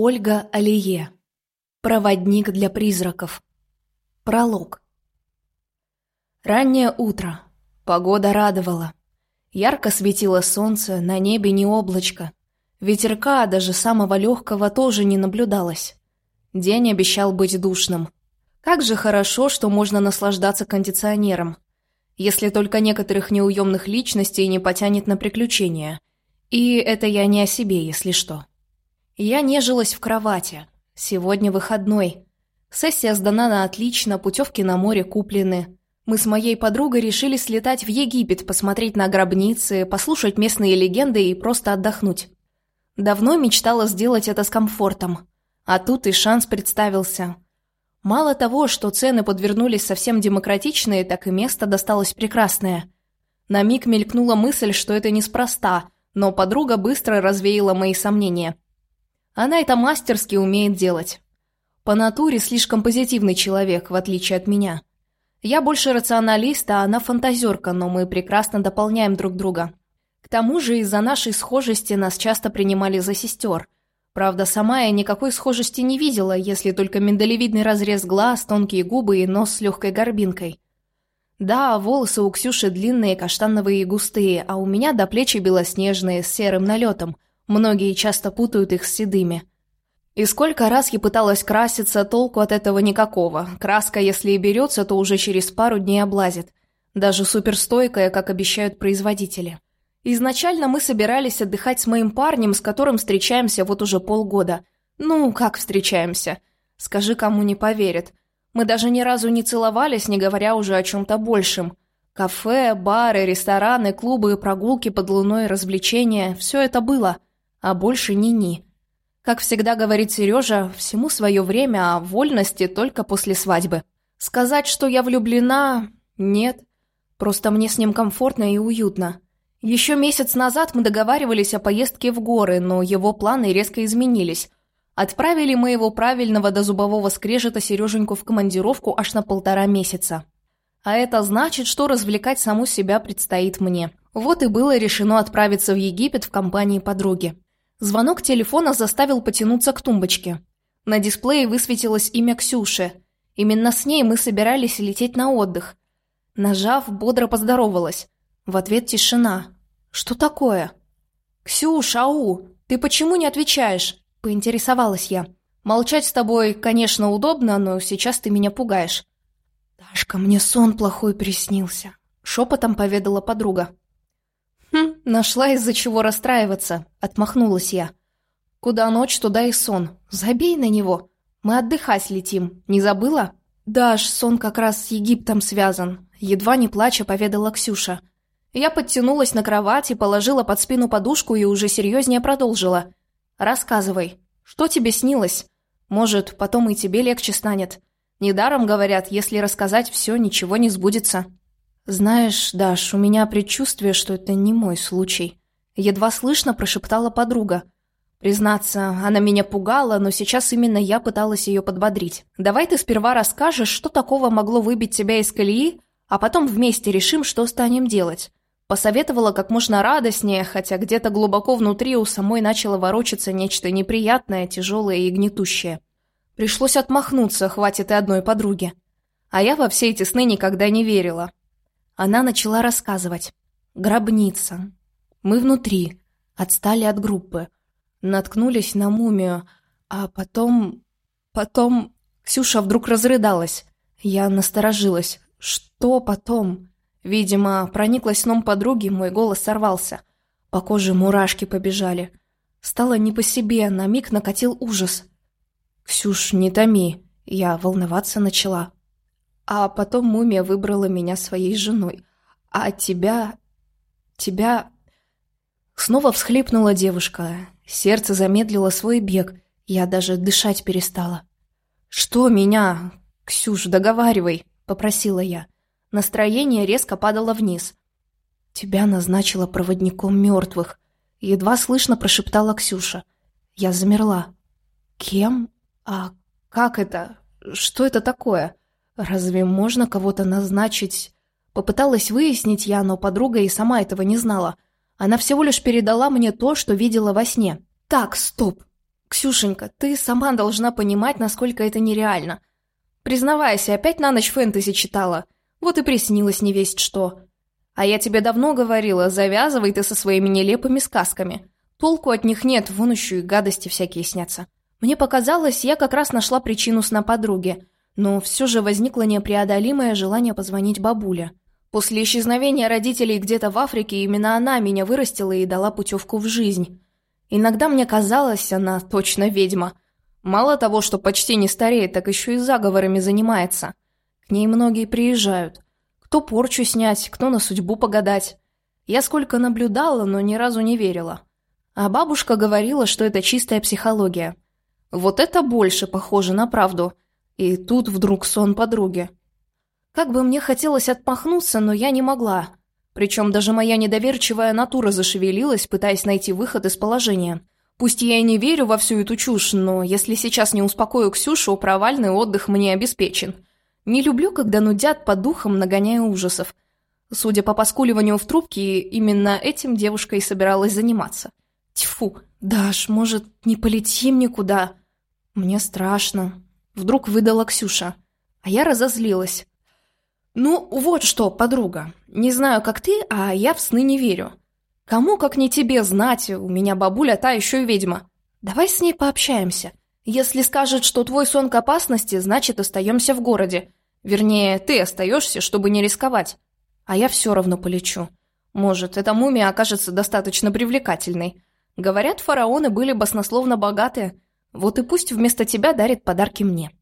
Ольга Алие. Проводник для призраков. Пролог. Раннее утро. Погода радовала. Ярко светило солнце, на небе не облачко. Ветерка, даже самого легкого, тоже не наблюдалось. День обещал быть душным. Как же хорошо, что можно наслаждаться кондиционером. Если только некоторых неуемных личностей не потянет на приключения. И это я не о себе, если что. Я нежилась в кровати. Сегодня выходной. Сессия сдана на отлично, путевки на море куплены. Мы с моей подругой решили слетать в Египет, посмотреть на гробницы, послушать местные легенды и просто отдохнуть. Давно мечтала сделать это с комфортом. А тут и шанс представился. Мало того, что цены подвернулись совсем демократичные, так и место досталось прекрасное. На миг мелькнула мысль, что это неспроста, но подруга быстро развеяла мои сомнения – она это мастерски умеет делать. По натуре слишком позитивный человек, в отличие от меня. Я больше рационалист, а она фантазерка, но мы прекрасно дополняем друг друга. К тому же из-за нашей схожести нас часто принимали за сестер. Правда, сама я никакой схожести не видела, если только миндалевидный разрез глаз, тонкие губы и нос с легкой горбинкой. Да, волосы у Ксюши длинные, каштановые и густые, а у меня до плечи белоснежные, с серым налетом – Многие часто путают их с седыми. И сколько раз я пыталась краситься, толку от этого никакого. Краска, если и берется, то уже через пару дней облазит. Даже суперстойкая, как обещают производители. Изначально мы собирались отдыхать с моим парнем, с которым встречаемся вот уже полгода. Ну, как встречаемся? Скажи, кому не поверят. Мы даже ни разу не целовались, не говоря уже о чем-то большем. Кафе, бары, рестораны, клубы, прогулки под луной, развлечения – все это было – а больше ни-ни. Как всегда говорит Сережа, всему свое время, а вольности только после свадьбы. Сказать, что я влюблена... Нет. Просто мне с ним комфортно и уютно. Еще месяц назад мы договаривались о поездке в горы, но его планы резко изменились. Отправили мы его правильного до зубового скрежета Сереженьку в командировку аж на полтора месяца. А это значит, что развлекать саму себя предстоит мне. Вот и было решено отправиться в Египет в компании подруги. Звонок телефона заставил потянуться к тумбочке. На дисплее высветилось имя Ксюши. Именно с ней мы собирались лететь на отдых. Нажав, бодро поздоровалась. В ответ тишина. «Что такое?» «Ксюш, ау, ты почему не отвечаешь?» – поинтересовалась я. «Молчать с тобой, конечно, удобно, но сейчас ты меня пугаешь». «Дашка, мне сон плохой приснился», – шепотом поведала подруга. «Хм, нашла из-за чего расстраиваться», — отмахнулась я. «Куда ночь, туда и сон. Забей на него. Мы отдыхать летим. Не забыла?» «Даш, сон как раз с Египтом связан», — едва не плача поведала Ксюша. Я подтянулась на кровати, положила под спину подушку и уже серьезнее продолжила. «Рассказывай, что тебе снилось? Может, потом и тебе легче станет. Недаром говорят, если рассказать все, ничего не сбудется». «Знаешь, Даш, у меня предчувствие, что это не мой случай», — едва слышно прошептала подруга. Признаться, она меня пугала, но сейчас именно я пыталась ее подбодрить. «Давай ты сперва расскажешь, что такого могло выбить тебя из колеи, а потом вместе решим, что станем делать». Посоветовала как можно радостнее, хотя где-то глубоко внутри у самой начало ворочаться нечто неприятное, тяжелое и гнетущее. Пришлось отмахнуться, хватит и одной подруги. А я во все эти сны никогда не верила. Она начала рассказывать. «Гробница. Мы внутри. Отстали от группы. Наткнулись на мумию. А потом... Потом... Ксюша вдруг разрыдалась. Я насторожилась. Что потом? Видимо, прониклась сном подруги, мой голос сорвался. По коже мурашки побежали. Стало не по себе, на миг накатил ужас. «Ксюш, не томи». Я волноваться начала. А потом мумия выбрала меня своей женой. А тебя... тебя... Снова всхлипнула девушка. Сердце замедлило свой бег. Я даже дышать перестала. «Что меня? Ксюш, договаривай», — попросила я. Настроение резко падало вниз. «Тебя назначила проводником мертвых», — едва слышно прошептала Ксюша. Я замерла. «Кем? А как это? Что это такое?» Разве можно кого-то назначить? Попыталась выяснить я, но подруга и сама этого не знала. Она всего лишь передала мне то, что видела во сне. Так, стоп. «Ксюшенька, ты сама должна понимать, насколько это нереально. Признавайся, опять на ночь фэнтези читала. Вот и приснилось не весть что. А я тебе давно говорила, завязывай ты со своими нелепыми сказками. Толку от них нет, вон еще и гадости всякие снятся. Мне показалось, я как раз нашла причину сна подруги, но все же возникло непреодолимое желание позвонить бабуле. После исчезновения родителей где-то в Африке именно она меня вырастила и дала путевку в жизнь. Иногда мне казалось, она точно ведьма. Мало того, что почти не стареет, так еще и заговорами занимается. К ней многие приезжают. Кто порчу снять, кто на судьбу погадать. Я сколько наблюдала, но ни разу не верила. А бабушка говорила, что это чистая психология. Вот это больше похоже на правду. И тут вдруг сон подруги. Как бы мне хотелось отмахнуться, но я не могла. Причем даже моя недоверчивая натура зашевелилась, пытаясь найти выход из положения. Пусть я и не верю во всю эту чушь, но если сейчас не успокою Ксюшу, провальный отдых мне обеспечен. Не люблю, когда нудят по духам, нагоняя ужасов. Судя по поскуливанию в трубке, именно этим девушка и собиралась заниматься. Тьфу, Даш, может, не полетим никуда? Мне страшно. Вдруг выдала Ксюша. А я разозлилась. «Ну, вот что, подруга. Не знаю, как ты, а я в сны не верю. Кому, как не тебе, знать, у меня бабуля та еще и ведьма. Давай с ней пообщаемся. Если скажет, что твой сон к опасности, значит, остаемся в городе. Вернее, ты остаешься, чтобы не рисковать. А я все равно полечу. Может, эта мумия окажется достаточно привлекательной. Говорят, фараоны были баснословно богатые. Вот и пусть вместо тебя дарит подарки мне».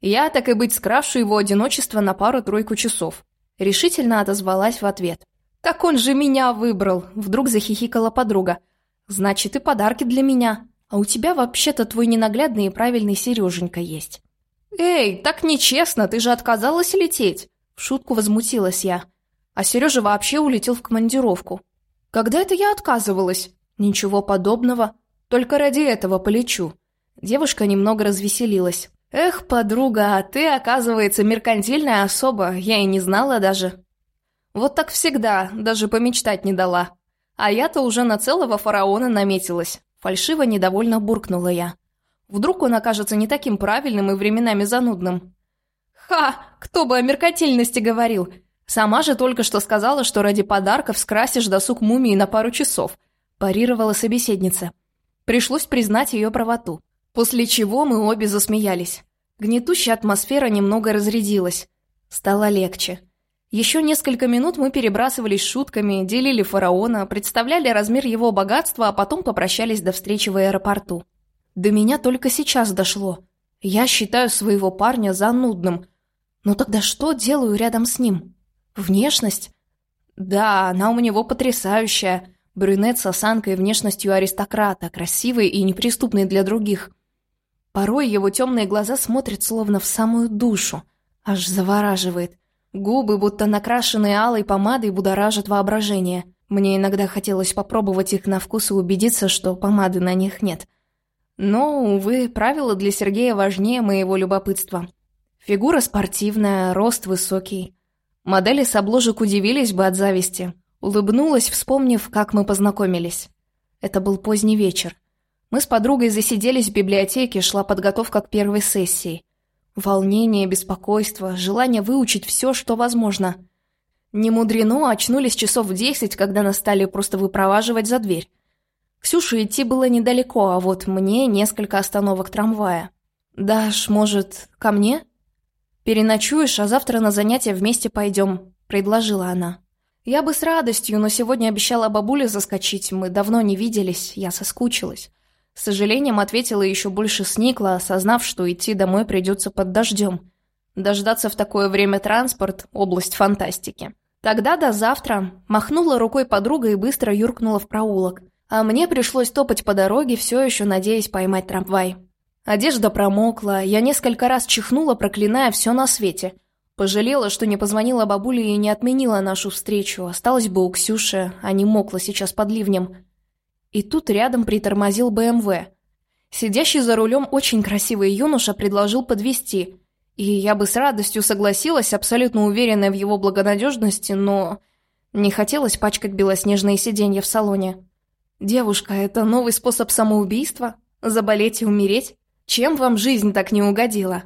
Я, так и быть, скрашу его одиночество на пару-тройку часов. Решительно отозвалась в ответ. «Так он же меня выбрал!» Вдруг захихикала подруга. «Значит, и подарки для меня. А у тебя вообще-то твой ненаглядный и правильный Сереженька есть». «Эй, так нечестно, ты же отказалась лететь!» В шутку возмутилась я. А Сережа вообще улетел в командировку. «Когда это я отказывалась?» «Ничего подобного. Только ради этого полечу». Девушка немного развеселилась. «Эх, подруга, а ты, оказывается, меркантильная особа, я и не знала даже». Вот так всегда, даже помечтать не дала. А я-то уже на целого фараона наметилась. Фальшиво недовольно буркнула я. Вдруг он окажется не таким правильным и временами занудным. «Ха! Кто бы о меркантильности говорил! Сама же только что сказала, что ради подарков скрасишь досуг мумии на пару часов», парировала собеседница. Пришлось признать ее правоту. После чего мы обе засмеялись. Гнетущая атмосфера немного разрядилась. Стало легче. Еще несколько минут мы перебрасывались шутками, делили фараона, представляли размер его богатства, а потом попрощались до встречи в аэропорту. До меня только сейчас дошло. Я считаю своего парня занудным. Но тогда что делаю рядом с ним? Внешность? Да, она у него потрясающая. Брюнет с осанкой внешностью аристократа, красивый и неприступный для других – Порой его темные глаза смотрят словно в самую душу. Аж завораживает. Губы, будто накрашенные алой помадой, будоражат воображение. Мне иногда хотелось попробовать их на вкус и убедиться, что помады на них нет. Но, увы, правила для Сергея важнее моего любопытства. Фигура спортивная, рост высокий. Модели с обложек удивились бы от зависти. Улыбнулась, вспомнив, как мы познакомились. Это был поздний вечер. Мы с подругой засиделись в библиотеке, шла подготовка к первой сессии. Волнение, беспокойство, желание выучить все, что возможно. Не мудрено, очнулись часов в десять, когда нас стали просто выпроваживать за дверь. Ксюше идти было недалеко, а вот мне несколько остановок трамвая. «Даш, может, ко мне?» «Переночуешь, а завтра на занятия вместе пойдем», — предложила она. «Я бы с радостью, но сегодня обещала бабуле заскочить, мы давно не виделись, я соскучилась». С сожалением ответила еще больше сникла, осознав, что идти домой придется под дождем. Дождаться в такое время транспорт – область фантастики. Тогда до завтра махнула рукой подруга и быстро юркнула в проулок. А мне пришлось топать по дороге, все еще надеясь поймать трамвай. Одежда промокла, я несколько раз чихнула, проклиная все на свете. Пожалела, что не позвонила бабуле и не отменила нашу встречу. Осталось бы у Ксюши, а не мокла сейчас под ливнем. И тут рядом притормозил БМВ. Сидящий за рулем очень красивый юноша предложил подвести, и я бы с радостью согласилась, абсолютно уверенная в его благонадежности, но не хотелось пачкать белоснежные сиденья в салоне. «Девушка, это новый способ самоубийства?» Заболеть и умереть? Чем вам жизнь так не угодила?»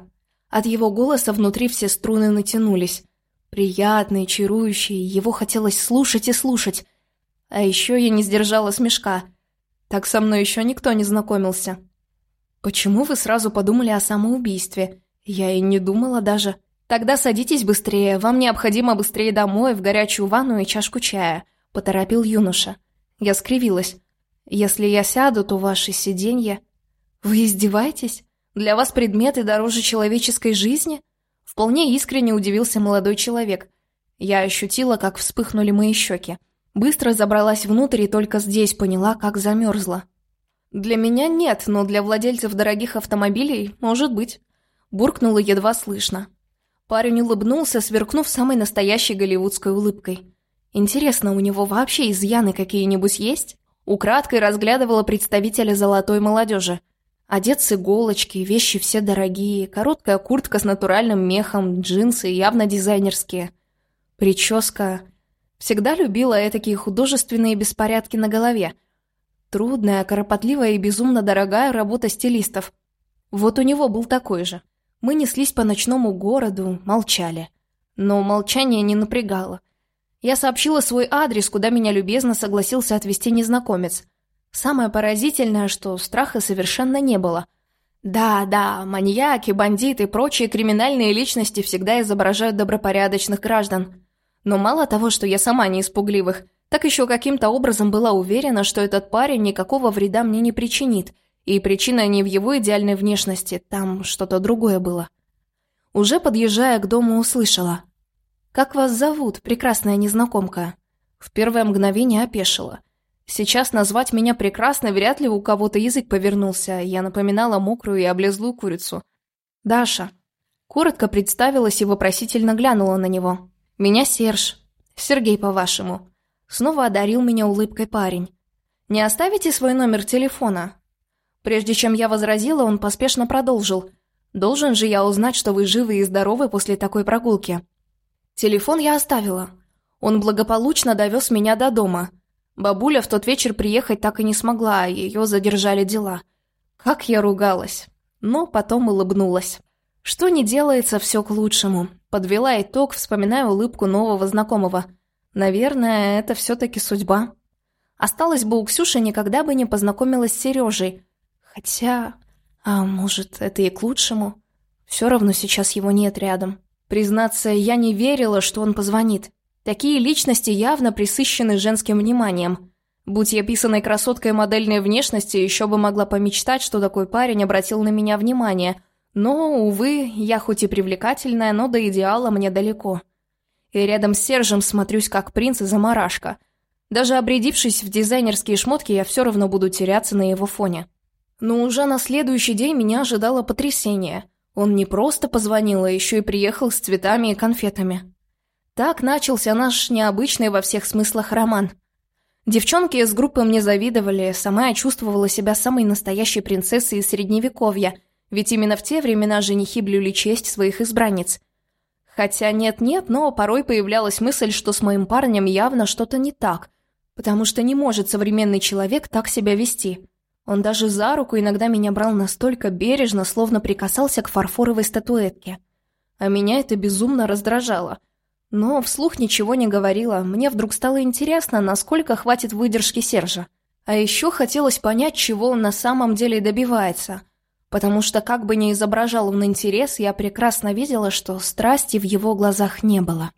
От его голоса внутри все струны натянулись. Приятный, чарующий, его хотелось слушать и слушать. А еще я не сдержала смешка. Так со мной еще никто не знакомился. «Почему вы сразу подумали о самоубийстве? Я и не думала даже. Тогда садитесь быстрее, вам необходимо быстрее домой, в горячую ванну и чашку чая», — поторопил юноша. Я скривилась. «Если я сяду, то ваши сиденья...» «Вы издеваетесь? Для вас предметы дороже человеческой жизни?» Вполне искренне удивился молодой человек. Я ощутила, как вспыхнули мои щеки. Быстро забралась внутрь и только здесь поняла, как замерзла. «Для меня нет, но для владельцев дорогих автомобилей может быть», – буркнула едва слышно. Парень улыбнулся, сверкнув самой настоящей голливудской улыбкой. «Интересно, у него вообще изъяны какие-нибудь есть?» Украдкой разглядывала представителя золотой молодежи. Одет с иголочки, вещи все дорогие, короткая куртка с натуральным мехом, джинсы явно дизайнерские. Прическа... Всегда любила этакие художественные беспорядки на голове – Трудная, кропотливая и безумно дорогая работа стилистов. Вот у него был такой же. Мы неслись по ночному городу, молчали. Но молчание не напрягало. Я сообщила свой адрес, куда меня любезно согласился отвезти незнакомец. Самое поразительное, что страха совершенно не было. Да, да, маньяки, бандиты и прочие криминальные личности всегда изображают добропорядочных граждан. Но мало того, что я сама не испугливых – так еще каким-то образом была уверена, что этот парень никакого вреда мне не причинит, и причина не в его идеальной внешности, там что-то другое было. Уже подъезжая к дому, услышала. «Как вас зовут, прекрасная незнакомка?» В первое мгновение опешила. Сейчас назвать меня прекрасной вряд ли у кого-то язык повернулся, я напоминала мокрую и облезлую курицу. «Даша». Коротко представилась и вопросительно глянула на него. «Меня Серж. Сергей, по-вашему». Снова одарил меня улыбкой парень. «Не оставите свой номер телефона?» Прежде чем я возразила, он поспешно продолжил. «Должен же я узнать, что вы живы и здоровы после такой прогулки». Телефон я оставила. Он благополучно довез меня до дома. Бабуля в тот вечер приехать так и не смогла, а ее задержали дела. Как я ругалась. Но потом улыбнулась. Что не делается, все к лучшему. Подвела итог, вспоминая улыбку нового знакомого – Наверное, это все-таки судьба. Осталось бы у Ксюши, никогда бы не познакомилась с Сережей. Хотя... А может, это и к лучшему? Все равно сейчас его нет рядом. Признаться, я не верила, что он позвонит. Такие личности явно присыщены женским вниманием. Будь я писаной красоткой модельной внешности, еще бы могла помечтать, что такой парень обратил на меня внимание. Но, увы, я хоть и привлекательная, но до идеала мне далеко и рядом с Сержем смотрюсь как принц и заморашка. Даже обрядившись в дизайнерские шмотки, я все равно буду теряться на его фоне. Но уже на следующий день меня ожидало потрясение. Он не просто позвонил, а еще и приехал с цветами и конфетами. Так начался наш необычный во всех смыслах роман. Девчонки из группы мне завидовали, сама я чувствовала себя самой настоящей принцессой из Средневековья, ведь именно в те времена женихи блюли честь своих избранниц – Хотя нет-нет, но порой появлялась мысль, что с моим парнем явно что-то не так, потому что не может современный человек так себя вести. Он даже за руку иногда меня брал настолько бережно, словно прикасался к фарфоровой статуэтке. А меня это безумно раздражало. Но вслух ничего не говорила, мне вдруг стало интересно, насколько хватит выдержки Сержа. А еще хотелось понять, чего он на самом деле добивается – потому что как бы ни изображал он интерес, я прекрасно видела, что страсти в его глазах не было.